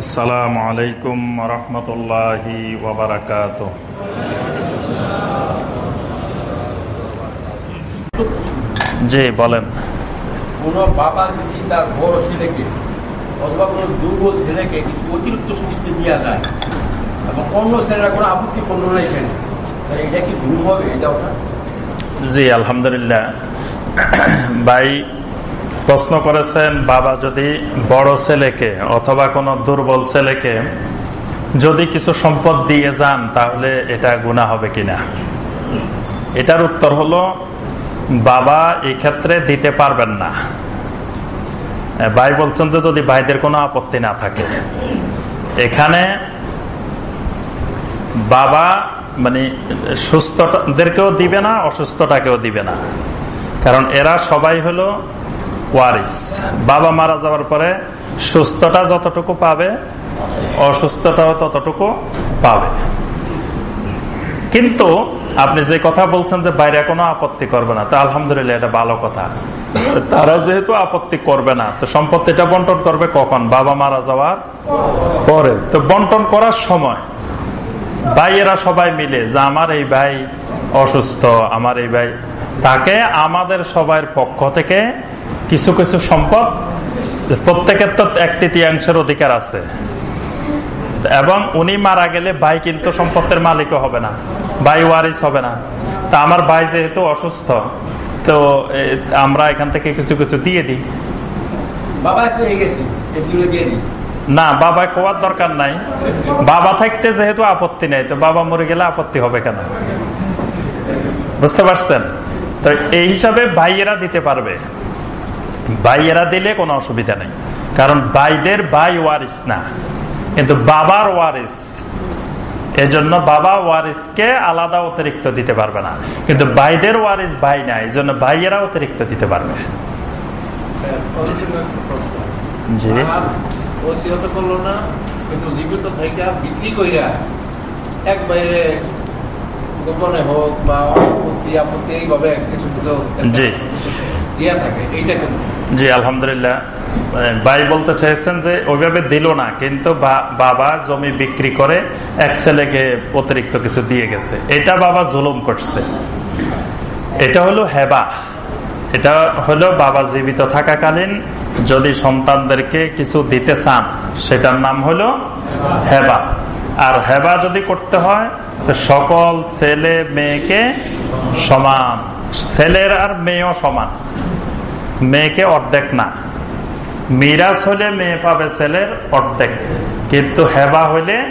আসসালামু আলাইকুম রহমতুল্লাহি ওবরাকাত জি বলেন। কোন বাবা যদি তার বড় ছেলেকে অথবা কোনো দুর্বল ছেলেকে কিছু অতিরিক্ত শক্তি দেওয়া যায় এবং অন্য ছেলেরা কোনো আপত্তি করল না এখানে এটা কি ভুল হবে? এটা জি আলহামদুলিল্লাহ। ভাই প্রশ্ন করেছেন, বাবা যদি বড় ছেলেকে অথবা কোনো দুর্বল ছেলেকে যদি কিছু সম্পদ দিয়ে যান, তাহলে এটা গুণা হবে কিনা? এটার উত্তর হলো, বাবা ক্ষেত্রে দিতে পারবেন না। ভাই বলছেন যে যদি ভাইদের কোনো আপত্তি না থাকে। এখানে বাবা মানে সুস্থদেরকেও দিবে না অসুস্থটাকেও দিবে না। কারণ এরা সবাই হলো ওয়ারিস। বাবা মারা যাওয়ার পরে সুস্থটা যতটুকু পাবে অসুস্থটাও ততটুকু পাবে। কিন্তু আপনি যে কথা বলছেন যে বাইরে কোনো আপত্তি করবে না, তো আলহামদুলিল্লাহ এটা ভালো কথা। তারা যেহেতু আপত্তি করবে না, তো সম্পত্তিটা বন্টন করবে কখন? বাবা মারা যাওয়ার পরে। তো বন্টন করার সময় ভাইয়েরা সবাই মিলে যে আমার এই ভাই অসুস্থ, আমার এই ভাই, তাকে আমাদের সবার পক্ষ থেকে কিছু কিছু সম্পদ প্রত্যেকের তো এক তৃতীয়াংশের অধিকার আছে। এবং উনি মারা গেলে ভাই কিন্তু সম্পত্তির মালিকও হবে না ভাই ওয়ারিস হবে না। তা আমার ভাই যেহেতু অসুস্থ তো আমরা এখান থেকে কিছু কিছু দিয়ে দিই। বাবা না বাবা কোয়ার দরকার নাই। বাবা থাকতে যেহেতু আপত্তি নেই তো বাবা মরে গেলে আপত্তি হবে কেন? বুঝতে পারছেন? তো এই হিসাবে ভাইয়েরা দিতে পারবে। ভাইয়েরা দিলে কোনো অসুবিধা নেই। কারণ ভাইদের ভাই ওয়ারিস না। কিন্তু বাবার ওয়ারিস। এজন্য বাবা ওয়ারিসকে আলাদা অতিরিক্ত দিতে পারবে না। কিন্তু ভাইদের ওয়ারিস ভাই না এই জন্য ভাইয়েরা অতিরিক্ত দিতে পারবে। জি। করল না কিন্তু জীবিত থেকে বিক্রি কইরা এক বাইরে গোপনে হোক বা আপত্তি আপত্তি এইভাবে কিছু কিছু জি। দিয়া থাকে এইটা কিন্তু জি, আলহামদুলিল্লাহ। ভাই বলতে চাইছেন যে ওইভাবে দিল না, কিন্তু বাবা জমি বিক্রি করে এক ছেলেকে অতিরিক্ত কিছু দিয়ে গেছে। এটা বাবা জুলুম করছে। এটা হলো হেবা। এটা হলো বাবা জীবিত থাকাকালীন যদি সন্তানদেরকে কিছু দিতে চান, সেটার নাম হলো হেবা। আর হেবা যদি করতে হয়, তো সকল ছেলে মেয়েকে সমান। ছেলের আর মেয়েও সমান। মেয়েকে অর্ধেক না। মিরাজ হলে মেয়ে পাবে ছেলের অর্ধেক। কিন্তু হেবা হইলে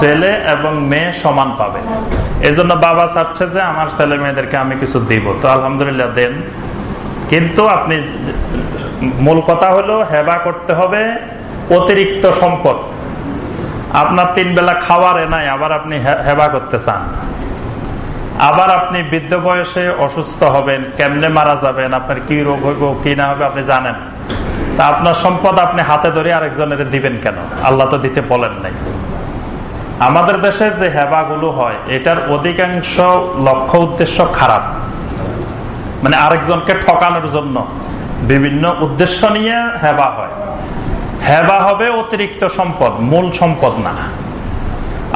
ছেলে এবং মেয়ে সমান পাবে। এজন্য বাবা চাচ্ছে যে আমার ছেলে মেয়েদেরকে আমি কিছু দিব। তো আলহামদুলিল্লাহ দেন। কিন্তু আপনি মূল কথা হলো হেবা করতে হবে অতিরিক্ত সম্পদ। আপনার তিন বেলা খাওয়ার নাই আবার আপনি হেবা করতে চান। আবার আপনি বৃদ্ধ বয়সে অসুস্থ হবেন, কেমনে মারা যাবেন, আপনার কি রোগ হইব, কি না হবে আপনি জানেন। তা আপনার সম্পদ আপনি হাতে ধরে আরেকজনের দিবেন কেন? আল্লাহ তো দিতে বলেন নাই। আমাদের দেশে যে হেবাগুলো হয়, এটার অধিকাংশ লক্ষ্য উদ্দেশ্য খারাপ। মানে আরেকজনকে ঠকানোর জন্য বিভিন্ন উদ্দেশ্য নিয়ে হেবা হয়। হেবা হবে অতিরিক্ত সম্পদ, মূল সম্পদ না।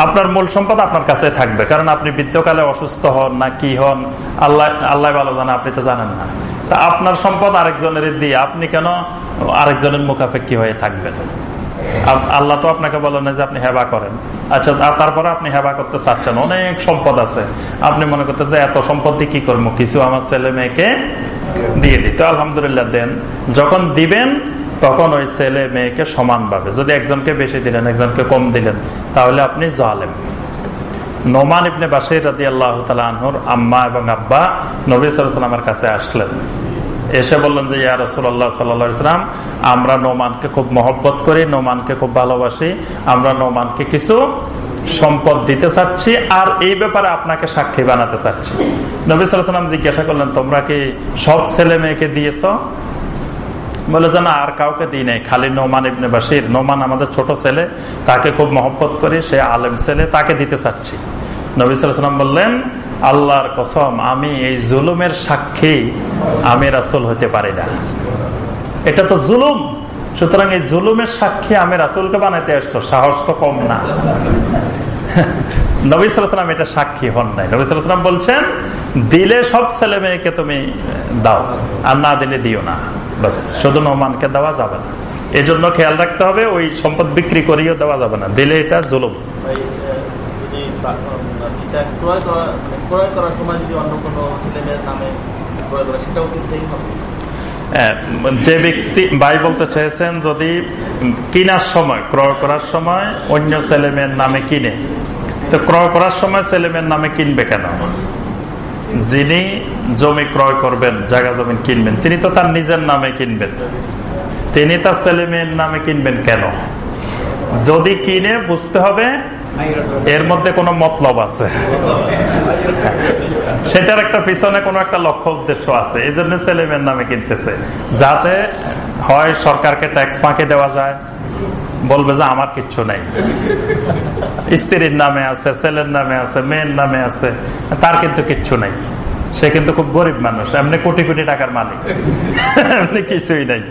আপনার মূল সম্পদ আপনার কাছে থাকবে। কারণ আপনি বৃদ্ধকালে অসুস্থ হন না, কি হন, আল্লাহ আল্লাহ ভালো জানা, আপনি তো জানেন না। তা আপনার সম্পদ আরেকজনের দিয়ে আপনি কেন আরেকজনের মুখাপেক্ষি হয়ে থাকবেন? আল্লাহ তো আপনাকে বলেন যে আপনি হেবা করেন। আচ্ছা তারপরে আপনি হেবা করতে চাচ্ছেন, অনেক সম্পদ আছে। আপনি মনে করতে যে এত সম্পদ কি করব? কিছু আমার ছেলে মেয়েকে দিয়ে দিত আলহামদুলিল্লাহ দেন। যখন দিবেন তখন ওই ছেলে মেয়েকে সমান ভাবে। যদি একজনকে বেশি দিলেন, একজনকে কম দিলেন, তাহলে আপনি জালেম। নোমান ইবনে বাসির রাদি আল্লাহ আনহুর আম্মা এবং আব্বা নবী সালামের কাছে আসলেন। এসে বললেন যে, ইয়া রসুল্লাহ সাল্লাম আমরা নোমানকে খুব মহব্বত করি, নোমানকে খুব ভালোবাসি, আমরা নোমানকে কিছু সম্পদ দিতে চাচ্ছি, আর এই ব্যাপারে আপনাকে সাক্ষী বানাতে চাচ্ছি। নবী সাল্লাম জিজ্ঞাসা করলেন, তোমরা কি সব ছেলে মেয়েকে দিয়েছ? বলে যে, না, আর কাউকে দিই নাই। খালি নোমান ইবনে বাসির নোমান আমাদের ছোট ছেলে, তাকে খুব মহব্বত করি, সে আলেম ছেলে, তাকে দিতে চাচ্ছি। নবী বললেন, আল্লাহর কসম, আমি এই জুলুমের সাক্ষী, আমি রাসুল হতে পারি না। এটা তো জুলুম। সুতরাং এই জুলুমের সাক্ষী, আমি রাসুলকে বানাইতে আসতো সাহস তো কম না। নবিসাম এটা সাক্ষী হন নাই। নবিসাম বলছেন, দিলে সব ছেলে মেয়েকে তুমি দাও, আর না দিলে দিও না। বাস শুধু নোমানকে দেওয়া যাবে না। এই জন্য খেয়াল রাখতে হবে ওই সম্পদ বিক্রি করিও দেওয়া যাবে না। দিলে এটা জুলুম। মানে যে ব্যক্তি ভাই বলতে চেয়েছেন যদি কিনার সময় ক্রয় করার সময় অন্য ছেলেমেয়ের নামে কিনে তো ক্রয় করার সময় ছেলেমেয়ের নামে কিনবে কেন? যিনি জমি ক্রয় করবেন, জায়গা জমি কিনবেন, তিনি তো তার নিজের নামে কিনবেন। তিনি তার ছেলে মেয়ের নামে কিনবেন কেন? যদি কিনে, বুঝতে হবে এর মধ্যে কোনো মতলব আছে। সেটার একটা পিছনে কোনো একটা লক্ষ্য উদ্দেশ্য আছে। এই জন্য ছেলে মেয়ের নামে কিনতেছে। যাতে হয় সরকারকে ট্যাক্স ফাঁকে দেওয়া যায়। বলবে যে আমার কিচ্ছু নাই। স্ত্রীর নামে আছে, ছেলের নামে আছে, মেয়ের নামে আছে, তার কিন্তু কিচ্ছু নাই। সে কিন্তু খুব গরিব মানুষ, এমনি কোটি কোটি টাকার মালিক। এমনি কিছুই নাই।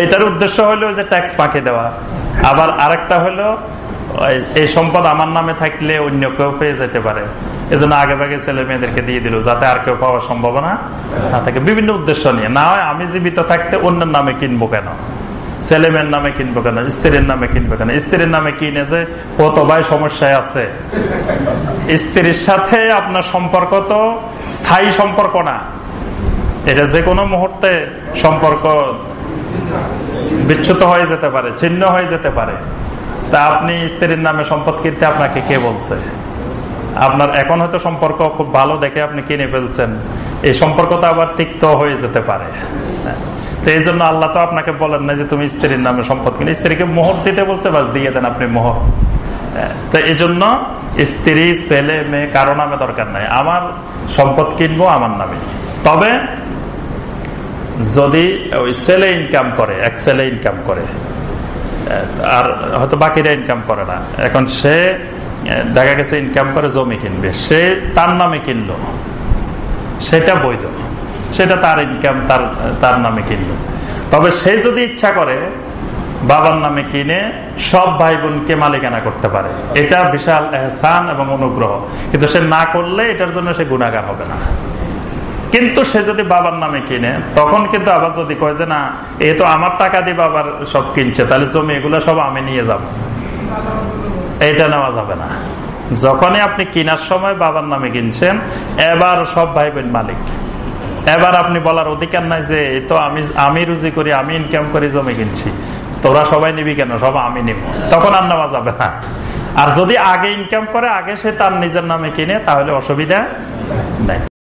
এইটার উদ্দেশ্য হলো যে ট্যাক্স ফাঁকে দেওয়া। আবার আরেকটা হলো এই সম্পদ আমার নামে থাকলে অন্য কেউ পেয়ে যেতে পারে। এজন্য আগে ভাগে ছেলে মেয়েদেরকে দিয়ে দিল, যাতে আর কেউ পাওয়ার সম্ভাবনা না থাকে। বিভিন্ন উদ্দেশ্য নিয়ে। না হয় আমি জীবিত থাকতে অন্যের নামে কিনবো কেন? ছেলে মেয়ের নামে কিনবে কেন? স্ত্রীর নামে কিনবে কেন? স্ত্রীর নামে কিনে যে ভাই সমস্যায় আছে। স্ত্রীর সাথে আপনার সম্পর্ক তো স্থায়ী সম্পর্ক না। এটা যে কোনো মুহূর্তে সম্পর্ক বিচ্ছুত হয়ে যেতে পারে, ছিন্ন হয়ে যেতে পারে। তা আপনি স্ত্রীর নামে সম্পদ কিনতে আপনাকে কে বলছে? আপনার এখন হয়তো সম্পর্ক খুব ভালো দেখে আপনি কিনে ফেলছেন। এই সম্পর্কটা আবার তিক্ত হয়ে যেতে পারে। তো এই জন্য আল্লাহ তো আপনাকে বলেন না যে তুমি স্ত্রীর নামে সম্পদ কিনে। স্ত্রীকে মোহর দিতে বলছে, বাস দিয়ে দেন আপনি মোহর। তো এই জন্য স্ত্রী, ছেলে, মেয়ে কারও নামে দরকার নাই। আমার সম্পদ কিনবো, আমার নামে। তবে যদি ওই ছেলে ইনকাম করে, এক ছেলে ইনকাম করে আর হয়তো বাকিরা ইনকাম করে না। এখন সে দেখা গেছে ইনকাম করে জমি কিনবে। সে তার নামে কিনলো। সেটা বৈধ। সেটা তার ইনকাম তার তার নামে কিনলো। তবে সে যদি ইচ্ছা করে, বাবার নামে কিনে, সব ভাই বোনকে মালিকানা করতে পারে। এটা বিশাল এহসান এবং অনুগ্রহ। কিন্তু সে না করলে এটার জন্য সে গুণাগার হবে না। কিন্তু সে যদি বাবার নামে কিনে, তখন কিন্তু আবার যদি কয় যে, না, এ তো আমার টাকা দিয়ে বাবার সব কিনছে, তাহলে জমি এগুলো সব আমি নিয়ে যাব। এটা নেওয়া যাবে না। যখনই আপনি কিনার সময় বাবার নামে কিনছেন, এবার সব ভাই বোন মালিক। এবার আপনি বলার অধিকার নাই যে তো আমি আমি রুজি করি, আমি ইনকাম করে, জমি কিনছি। তোরা সবাই নিবি কেন? সব আমি নিব। তখন আর নেওয়া যাবে না। আর যদি আগে ইনকাম করে, আগে সে তার নিজের নামে কিনে, তাহলে অসুবিধা নাই।